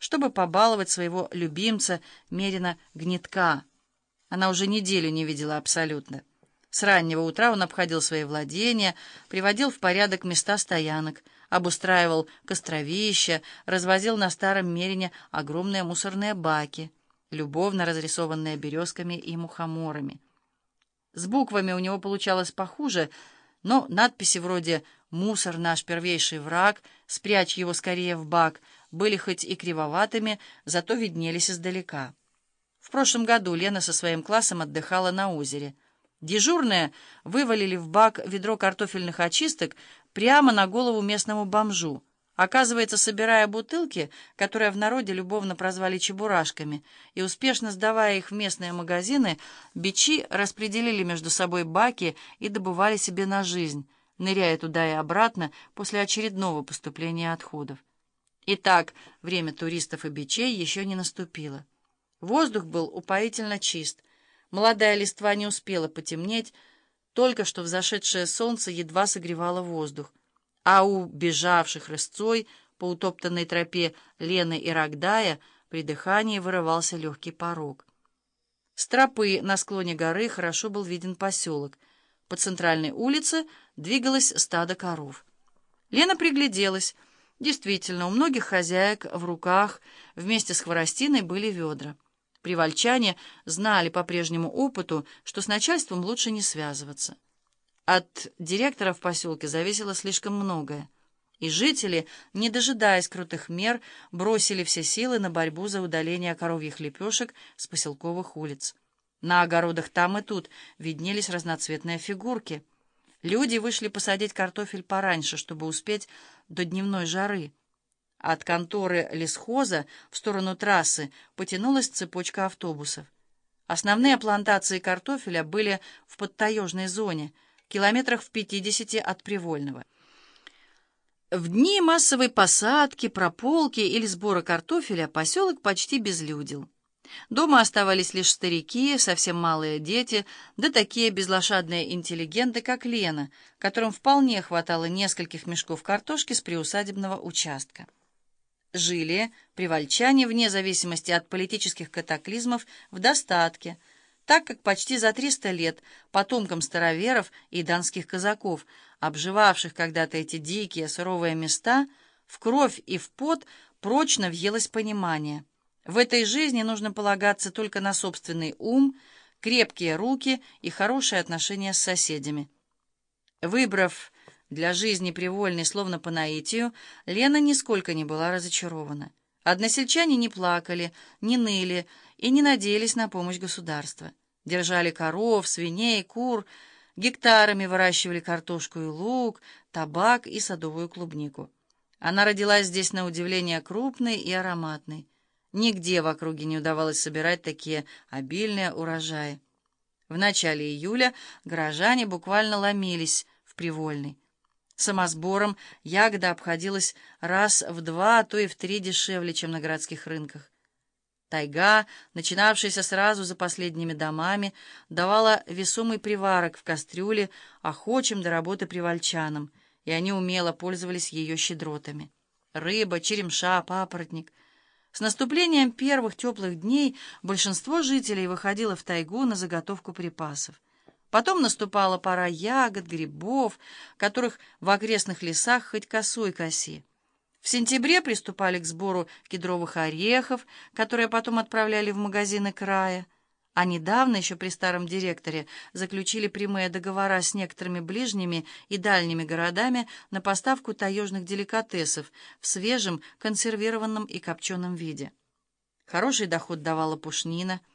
чтобы побаловать своего любимца Мерина Гнетка. Она уже неделю не видела абсолютно. С раннего утра он обходил свои владения, приводил в порядок места стоянок, обустраивал костровища, развозил на старом мерине огромные мусорные баки, любовно разрисованные березками и мухоморами. С буквами у него получалось похуже, но надписи вроде «Мусор наш первейший враг», «Спрячь его скорее в бак» были хоть и кривоватыми, зато виднелись издалека. В прошлом году Лена со своим классом отдыхала на озере. Дежурные вывалили в бак ведро картофельных очисток прямо на голову местному бомжу, оказывается, собирая бутылки, которые в народе любовно прозвали чебурашками, и успешно сдавая их в местные магазины, бичи распределили между собой баки и добывали себе на жизнь, ныряя туда и обратно после очередного поступления отходов. Итак, время туристов и бичей еще не наступило. Воздух был упоительно чист. Молодая листва не успела потемнеть, только что взошедшее солнце едва согревало воздух, а у бежавших рысцой по утоптанной тропе Лены и Рогдая при дыхании вырывался легкий порог. С тропы на склоне горы хорошо был виден поселок. По центральной улице двигалось стадо коров. Лена пригляделась. Действительно, у многих хозяек в руках вместе с хворостиной были ведра. Привольчане знали по прежнему опыту, что с начальством лучше не связываться. От директора в поселке зависело слишком многое, и жители, не дожидаясь крутых мер, бросили все силы на борьбу за удаление коровьих лепешек с поселковых улиц. На огородах там и тут виднелись разноцветные фигурки. Люди вышли посадить картофель пораньше, чтобы успеть до дневной жары. От конторы лесхоза в сторону трассы потянулась цепочка автобусов. Основные плантации картофеля были в подтаежной зоне, километрах в 50 от Привольного. В дни массовой посадки, прополки или сбора картофеля поселок почти безлюдил. Дома оставались лишь старики, совсем малые дети, да такие безлошадные интеллигенты, как Лена, которым вполне хватало нескольких мешков картошки с приусадебного участка жили привольчане вне зависимости от политических катаклизмов в достатке, так как почти за 300 лет потомкам староверов и донских казаков, обживавших когда-то эти дикие суровые места, в кровь и в пот прочно въелось понимание. В этой жизни нужно полагаться только на собственный ум, крепкие руки и хорошие отношения с соседями. Выбрав для жизни привольной, словно по наитию, Лена нисколько не была разочарована. Односельчане не плакали, не ныли и не надеялись на помощь государства. Держали коров, свиней, кур, гектарами выращивали картошку и лук, табак и садовую клубнику. Она родилась здесь на удивление крупной и ароматной. Нигде в округе не удавалось собирать такие обильные урожаи. В начале июля горожане буквально ломились в Привольный. Самосбором ягода обходилась раз в два, а то и в три дешевле, чем на городских рынках. Тайга, начинавшаяся сразу за последними домами, давала весомый приварок в кастрюле охочим до работы привальчанам, и они умело пользовались ее щедротами. Рыба, черемша, папоротник. С наступлением первых теплых дней большинство жителей выходило в тайгу на заготовку припасов. Потом наступала пора ягод, грибов, которых в окрестных лесах хоть косой коси. В сентябре приступали к сбору кедровых орехов, которые потом отправляли в магазины края. А недавно, еще при старом директоре, заключили прямые договора с некоторыми ближними и дальними городами на поставку таежных деликатесов в свежем, консервированном и копченом виде. Хороший доход давала пушнина –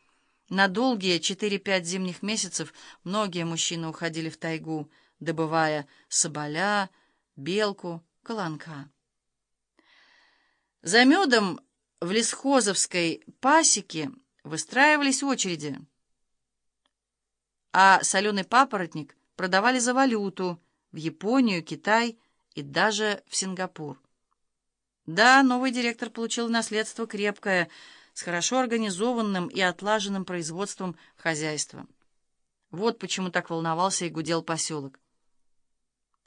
на долгие 4-5 зимних месяцев многие мужчины уходили в тайгу, добывая соболя, белку, колонка. За медом в лесхозовской пасеке выстраивались очереди, а соленый папоротник продавали за валюту в Японию, Китай и даже в Сингапур. Да, новый директор получил наследство крепкое – с хорошо организованным и отлаженным производством хозяйства. Вот почему так волновался и гудел поселок.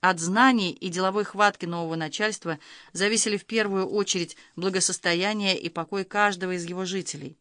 От знаний и деловой хватки нового начальства зависели в первую очередь благосостояние и покой каждого из его жителей.